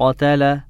قتل